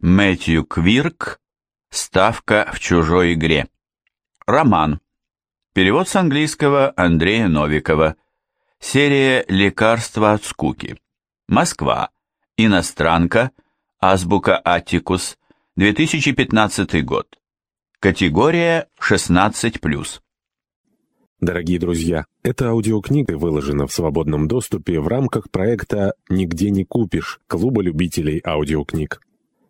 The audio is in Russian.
Мэтью Квирк «Ставка в чужой игре». Роман. Перевод с английского Андрея Новикова. Серия «Лекарства от скуки». Москва. Иностранка. Азбука Атикус. 2015 год. Категория 16+. Дорогие друзья, эта аудиокнига выложена в свободном доступе в рамках проекта «Нигде не купишь» Клуба любителей аудиокниг.